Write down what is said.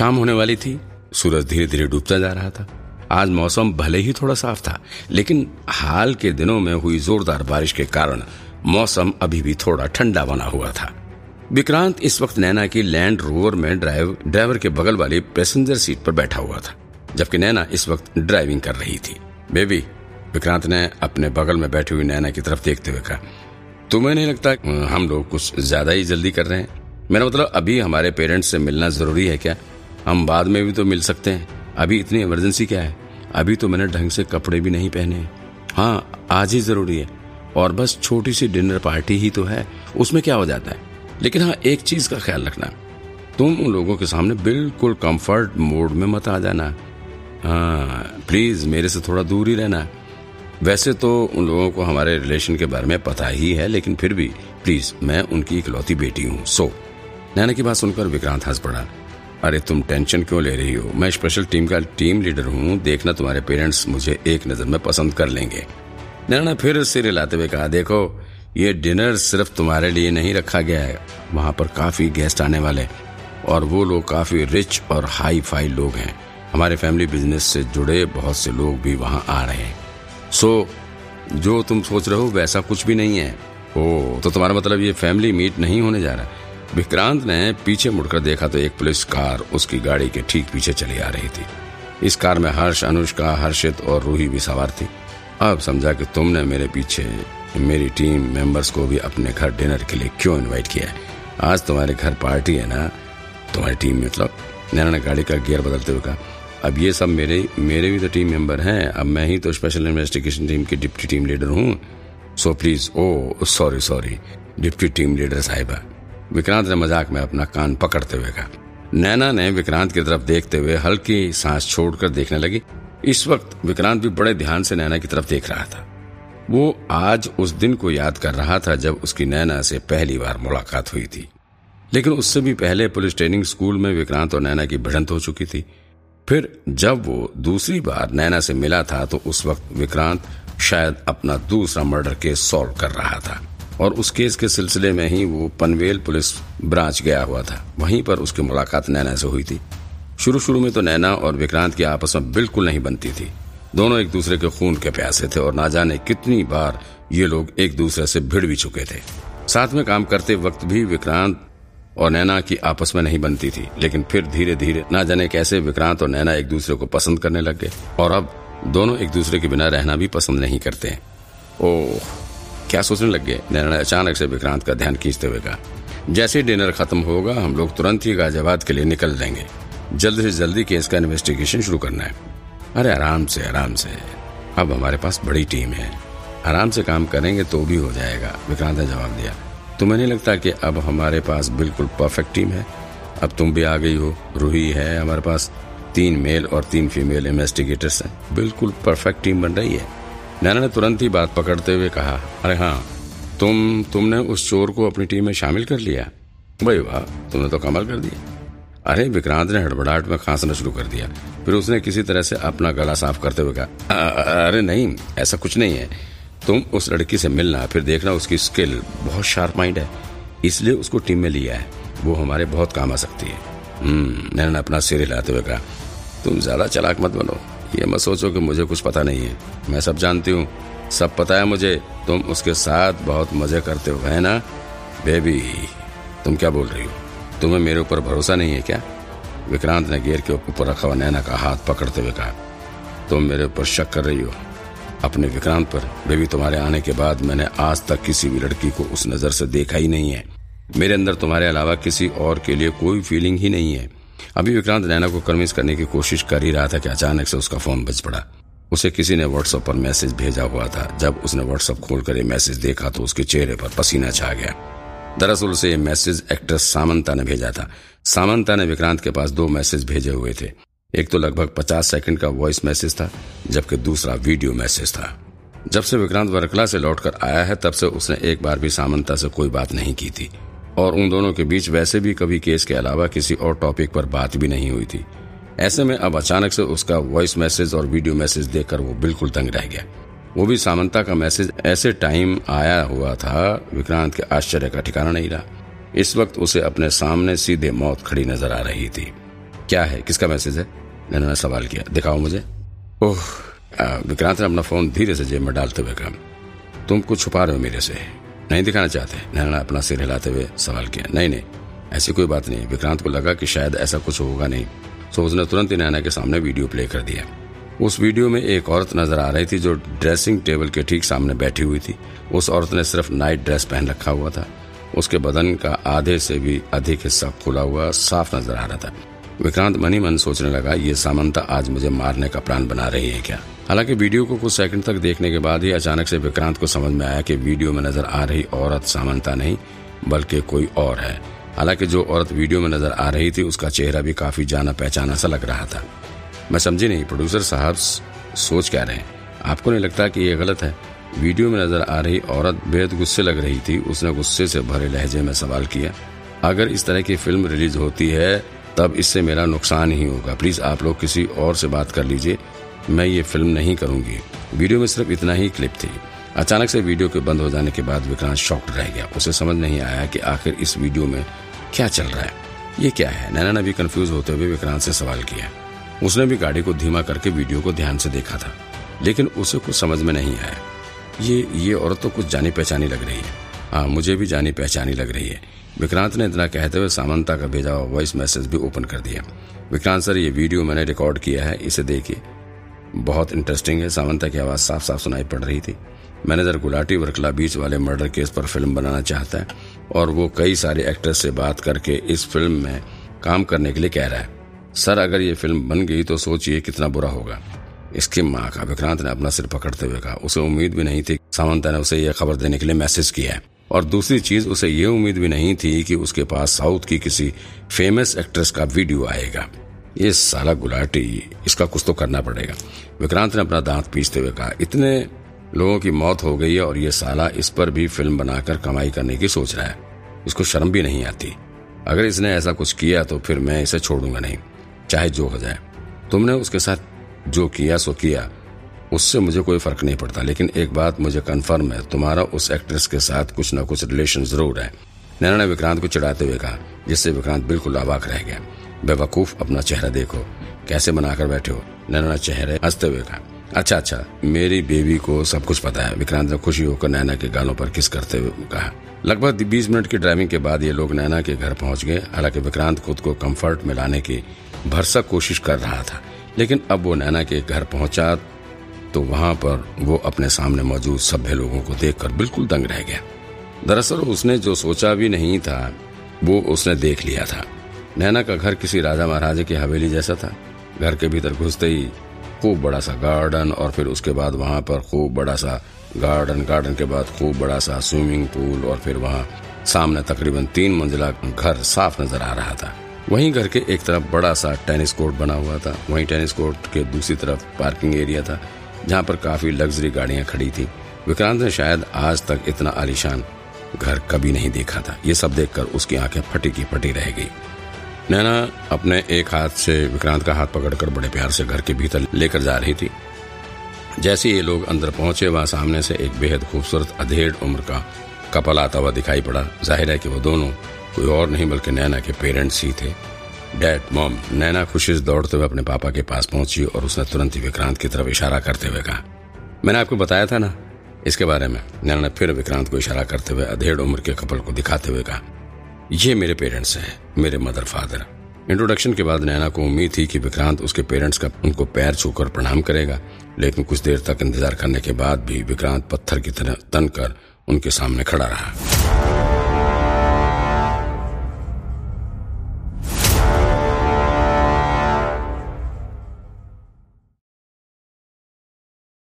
शाम होने वाली थी। सूरज धीरे धीरे डूबता जा रहा था। आज मौसम भले ही थोड़ा साफ़ था, लेकिन हाल के दिनों में हुई जोरदार बारिश के कारण मौसम अभी भी थोड़ा ठंडा बना हुआ था। विक्रांत इस वक्त नैना की लैंड रोवर में ड्राइव ड्राइवर के बगल वाली पैसेंजर सीट पर बैठा हुआ था, जबकि नैना इस वक्त ड्राइविंग कर रही थी। बेबी विक्रांत ने अपने बगल में बैठी हुई नैना की तरफ़ देखते हुए कहा, तुम्हें नहीं लगता, हम लोग कुछ ज़्यादा ही जल्दी कर रहे हैं? मेरा मतलब अभी हमारे पेरेंट्स से मिलना ज़रूरी है क्या? हम बाद में भी तो मिल सकते हैं। अभी इतनी इमरजेंसी क्या है? अभी तो मैंने ढंग से कपड़े भी नहीं पहने हाँ। आज ही ज़रूरी है। और बस छोटी सी डिनर पार्टी ही तो है। उसमें क्या हो जाता है? लेकिन हाँ एक चीज़ का ख्याल रखना। तुम उन लोगों के सामने बिल्कुल कंफर्ट मोड में मत आ जाना। हाँ प्लीज़ मेरे से थोड़ा दूर ही रहना। वैसे तो उन लोगों को हमारे रिलेशन के बारे में पता ही है, लेकिन फिर भी प्लीज़ मैं उनकी इकलौती बेटी हूँ। सो नैना की बात सुनकर विक्रांत हंस पड़ा। अरे तुम टेंशन क्यों ले रही हो? मैं स्पेशल टीम का टीम लीडर हूँ। देखना तुम्हारे पेरेंट्स मुझे एक नज़र में पसंद कर लेंगे। नैना ने फिर सिर हिलाते हुए कहा, देखो, ये डिनर सिर्फ़ तुम्हारे लिए नहीं रखा गया है। वहाँ पर काफ़ी गेस्ट आने वाले और वो लोग काफ़ी रिच और हाई फाई लोग हैं। हमारे फैमिली बिज़नेस से जुड़े बहुत से लोग भी वहाँ आ रहे हैं। सो जो तुम सोच रहे हो वैसा कुछ भी नहीं है। ओ तो तुम्हारा मतलब ये फैमिली मीट नहीं होने जा रहा विक्रांत ने पीछे मुड़कर देखा तो एक पुलिस कार उसकी गाड़ी के ठीक पीछे चली आ रही थी। इस कार में हर्ष, अनुष्का, हर्षित और रूही भी सवार थी। अब समझा कि तुमने मेरे पीछे मेरी टीम मेंबर्स को भी अपने घर डिनर के लिए क्यों इनवाइट किया है? आज तुम्हारे घर पार्टी है ना? तुम्हारी टीम मतलब? नैना ने गाड़ी का गियर बदलते हुए कहा, अब ये सब मेरे मेरे भी तो टीम मेंबर हैं। अब मैं ही तो स्पेशल इन्वेस्टिगेशन टीम की डिप्टी टीम लीडर हूँ। So please, oh, sorry sorry, deputy team leader साहिबा विक्रांत ने मज़ाक में अपना कान पकड़ते हुए कहा। नैना ने विक्रांत की तरफ़ देखते हुए हल्की सांस छोड़कर देखने लगी। इस वक्त विक्रांत भी बड़े ध्यान से नैना की तरफ़ देख रहा था। वो आज उस दिन को याद कर रहा था जब उसकी नैना से पहली बार मुलाकात हुई थी। लेकिन उससे भी पहले पुलिस ट्रेनिंग स्कूल में विक्रांत और नैना की भिड़ंत हो चुकी थी। फिर जब वो दूसरी बार नैना से मिला था तो उस वक्त विक्रांत शायद अपना दूसरा मर्डर केस सॉल्व कर रहा था। और उस केस के सिलसिले में ही वो पनवेल पुलिस ब्रांच गया हुआ था। वहीं पर उसकी मुलाकात नैना से हुई थी। शुरू शुरू में तो नैना और विक्रांत की आपस में बिल्कुल नहीं बनती थी। दोनों एक दूसरे के खून के प्यासे थे और ना जाने कितनी बार ये लोग एक दूसरे से भिड़ भी चुके थे। साथ में काम करते वक्त भी विक्रांत और नैना की आपस में नहीं बनती थी। लेकिन फिर धीरे धीरे ना जाने कैसे विक्रांत और नैना एक दूसरे को पसंद करने लग गए। और अब दोनों एक दूसरे के बिना रहना भी पसंद नहीं करते ओह! क्या सोचने लग गए? नैना ने अचानक से विक्रांत का ध्यान खींचते हुए कहा, जैसे डिनर खत्म होगा, हम लोग तुरंत ही गाजियाबाद के लिए निकल देंगे जल्द से जल्दी केस का इन्वेस्टिगेशन शुरू करना है। अरे, आराम से आराम से। अब हमारे पास बड़ी टीम है। आराम से काम करेंगे तो भी हो जाएगा। विक्रांत ने जवाब दिया, तुम्हें नहीं लगता कि अब हमारे पास बिल्कुल परफेक्ट टीम है? अब तुम भी आ गई हो। रूही है हमारे पास। तीन मेल और तीन फीमेल इन्वेस्टिगेटर्स हैं। बिल्कुल परफेक्ट टीम बन रही है। नैना ने तुरंत ही बात पकड़ते हुए कहा, अरे हाँ तुम, तुमने उस चोर को अपनी टीम में शामिल कर लिया। भाई वाह, तुमने तो कमाल कर दिया। अरे, विक्रांत ने हड़बड़ाहट में खांसना शुरू कर दिया। फिर उसने किसी तरह से अपना गला साफ़ करते हुए कहा अरे नहीं, ऐसा कुछ नहीं है। तुम उस लड़की से मिलना, फिर देखना उसकी स्किल। बहुत शार्प माइंड है। इसलिए उसको टीम में लिया है। वो हमारे बहुत काम आ सकती है। हम्म नैना ने अपना सिर हिलाते हुए कहा, तुम ज़्यादा चलाक मत बनो। ये मत सोचो कि मुझे कुछ पता नहीं है। मैं सब जानती हूँ। सब पता है मुझे। तुम उसके साथ बहुत मज़े करते हो, है ना? बेबी, तुम क्या बोल रही हो? तुम्हें मेरे ऊपर भरोसा नहीं है क्या? विक्रांत ने गेर के ऊपर रखा हुआ नैना का हाथ पकड़ते हुए कहा, तुम मेरे ऊपर शक कर रही हो। अपने विक्रांत पर, बेबी, तुम्हारे आने के बाद मैंने आज तक किसी भी लड़की को उस नज़र से देखा ही नहीं है। मेरे अंदर तुम्हारे अलावा किसी और के लिए कोई फीलिंग ही नहीं है। अभी विक्रांत नैना को कन्विंस करने की कोशिश कर ही रहा था कि अचानक से उसका फ़ोन बज पड़ा। उसे किसी ने व्हाट्सएप पर मैसेज भेजा हुआ था। जब उसने व्हाट्सएप खोलकर ये मैसेज देखा तो उसके चेहरे पर पसीना छा गया। दरअसल उसे ये मैसेज एक्ट्रेस सामंता ने भेजा था। सामंता ने विक्रांत के पास दो मैसेज भेजे हुए थे। एक तो लगभग पचास सेकंड का वॉइस मैसेज था, जबकि दूसरा वीडियो मैसेज था। जब से विक्रांत वर्कला से लौटकर आया है, तब से उसने एक बार भी सामंता से कोई बात नहीं की थी। और उन दोनों के बीच वैसे भी कभी केस के अलावा किसी और टॉपिक पर बात भी नहीं हुई थी। ऐसे में अब अचानक से उसका वॉइस मैसेज और वीडियो मैसेज देखकर वो बिल्कुल तंग रह गया। वो भी सामंता का मैसेज ऐसे टाइम आया हुआ था, विक्रांत के आश्चर्य का ठिकाना नहीं रहा। इस वक्त उसे अपने सामने सीधे मौत खड़ी नज़र आ रही थी। क्या है? किसका मैसेज है? नैना ने सवाल किया। दिखाओ मुझे। ओह विक्रांत ने अपना फ़ोन धीरे से जेब में डालते हुए कहा, तुम कुछ छुपा रहे हो मेरे से। नहीं दिखाना चाहते। नैना ने अपना सिर हिलाते हुए सवाल किया, नहीं नहीं, ऐसी कोई बात नहीं। विक्रांत को लगा कि शायद ऐसा कुछ होगा नहीं। सो उसने तुरंत ही नैना के सामने वीडियो प्ले कर दिया। उस वीडियो में एक औरत नज़र आ रही थी जो ड्रेसिंग टेबल के ठीक सामने बैठी हुई थी। उस औरत ने सिर्फ़ नाइट ड्रेस पहन रखा हुआ था। उसके बदन का आधे से भी अधिक हिस्सा खुला हुआ साफ़ नज़र आ रहा था। विक्रांत मनी मन सोचने लगा, ये सामंता आज मुझे मारने का प्लान बना रही है क्या? हालाँकि वीडियो को कुछ सेकंड तक देखने के बाद ही अचानक से विक्रांत को समझ में आया कि वीडियो में नज़र आ रही औरत सामंता नहीं, बल्कि कोई और है। हालाँकि जो औरत वीडियो में नज़र आ रही थी, उसका चेहरा भी काफ़ी जाना पहचाना सा लग रहा था। मैं समझी नहीं, प्रोड्यूसर साहब सोच क्या रहे आपको नहीं लगता कि ये गलत है? वीडियो में नज़र आ रही औरत बेहद गुस्से लग रही थी, उसने गुस्से से भरे लहजे में सवाल किया, अगर इस तरह की फ़िल्म रिलीज़ होती है तब इससे मेरा नुकसान ही होगा। प्लीज़ आप लोग किसी और से बात कर लीजिए। मैं ये फ़िल्म नहीं करूँगी। वीडियो में सिर्फ़ इतना ही क्लिप थी। अचानक से वीडियो के बंद हो जाने के बाद विक्रांत शॉक्ड रह गया। उसे समझ नहीं आया कि आखिर इस वीडियो में क्या चल रहा है। ये क्या है? नैना ने भी कंफ्यूज होते हुए विक्रांत से सवाल किया। उसने भी गाड़ी को धीमा करके वीडियो को ध्यान से देखा था। लेकिन उसे कुछ समझ में नहीं आया। ये ये औरत तो कुछ जानी पहचानी लग रही है। हाँ मुझे भी जानी पहचानी लग रही है। विक्रांत ने इतना कहते हुए सामंता का भेजा हुआ वॉइस मैसेज भी ओपन कर दिया। विक्रांत सर, ये वीडियो मैंने रिकॉर्ड किया है, इसे देखिए। बहुत इंटरेस्टिंग है, सामंता की आवाज़ साफ़ साफ़ सुनाई पड़ रही थी। मैनेजर गुलाटी वर्कला बीच वाले मर्डर केस पर फ़िल्म बनाना चाहता है और वो कई सारे एक्टर्स से बात करके इस फ़िल्म में काम करने के लिए कह रहा है। सर, अगर ये फ़िल्म बन गई तो सोचिए कितना बुरा होगा। इसकी माँ का, विक्रांत ने अपना सिर पकड़ते हुए कहा। उसे उम्मीद भी नहीं थी। सामंता ने उसे यह खबर देने के लिए मैसेज किया है। और दूसरी चीज़, उसे ये उम्मीद भी नहीं थी कि उसके पास साउथ की किसी फ़ेमस एक्ट्रेस का वीडियो आएगा। ये साला गुलाटी, इसका कुछ तो करना पड़ेगा। विक्रांत ने अपना दांत पीसते हुए कहा, इतने लोगों की मौत हो गई है और ये साला इस पर भी फ़िल्म बनाकर कमाई करने की सोच रहा है। इसको शर्म भी नहीं आती। अगर इसने ऐसा कुछ किया तो फिर मैं इसे छोड़ूँगा नहीं, चाहे जो हो जाए। तुमने उसके साथ जो किया, सो किया। उससे मुझे कोई फ़र्क नहीं पड़ता, लेकिन एक बात मुझे कन्फर्म है, तुम्हारा उस एक्ट्रेस के साथ कुछ न कुछ रिलेशन ज़रूर है। नैना ने विक्रांत को चिढ़ाते हुए कहा, जिससे विक्रांत बिल्कुल अबाक रह गया। बेवकूफ़ अपना चेहरा देखो, कैसे बनाकर बैठे हो? नैना चेहरे हँसते हुए कहा अच्छा अच्छा मेरी बेबी को सब कुछ पता है। विक्रांत ने खुशी होकर नैना के गालों पर किस करते हुए कहा, लगभग बीस मिनट की ड्राइविंग के बाद ये लोग नैना के घर पहुँच गए। हालाँकि विक्रांत खुद को कंफर्ट में लाने की भरसक कोशिश कर रहा था, लेकिन अब वो नैना के घर पहुँचा तो वहाँ पर वो अपने सामने मौजूद सभ्य लोगों को देखकर बिल्कुल दंग रह गया। दरअसल उसने जो सोचा भी नहीं था, वो उसने देख लिया था। नैना का घर किसी राजा महाराजा की हवेली जैसा था। घर के भीतर घुसते ही खूब बड़ा सा गार्डन और फिर उसके बाद वहाँ पर खूब बड़ा सा गार्डन गार्डन के बाद खूब बड़ा सा स्विमिंग पूल और फिर वहाँ सामने तकरीबन तीन मंजिला घर साफ़ नज़र आ रहा था। वहीं घर के एक तरफ़ बड़ा सा टेनिस कोर्ट बना हुआ था। वहीं टेनिस कोर्ट के दूसरी तरफ़ पार्किंग एरिया था। जहाँ पर काफ़ी लग्जरी गाड़ियाँ खड़ी थी। विक्रांत ने शायद आज तक इतना आलिशान घर कभी नहीं देखा था। ये सब देखकर उसकी आँखें फटी की फटी रह गई। नैना अपने एक हाथ से विक्रांत का हाथ पकड़कर बड़े प्यार से घर के भीतर लेकर जा रही थी। जैसे ये लोग अंदर पहुँचे, वहाँ सामने से एक बेहद खूबसूरत अधेड़ उम्र का कपल आता हुआ दिखाई पड़ा। ज़ाहिर है कि वो दोनों कोई और नहीं, बल्कि नैना के पेरेंट्स ही थे। डैड मॉम नैना खुशी से दौड़ते हुए अपने पापा के पास पहुँची और उसने तुरंत ही विक्रांत की तरफ़ इशारा करते हुए कहा। मैंने आपको बताया था ना? इसके बारे में। नैना ने फिर विक्रांत को इशारा करते हुए अधेड़ उम्र के कपल को दिखाते हुए कहा, ये मेरे पेरेंट्स हैं, मेरे मदर फादर इंट्रोडक्शन के बाद नैना को उम्मीद थी कि विक्रांत उसके पेरेंट्स का उनको पैर छूकर प्रणाम करेगा, लेकिन कुछ देर तक इंतज़ार करने के बाद भी विक्रांत पत्थर की तरह तन कर उनके सामने खड़ा रहा।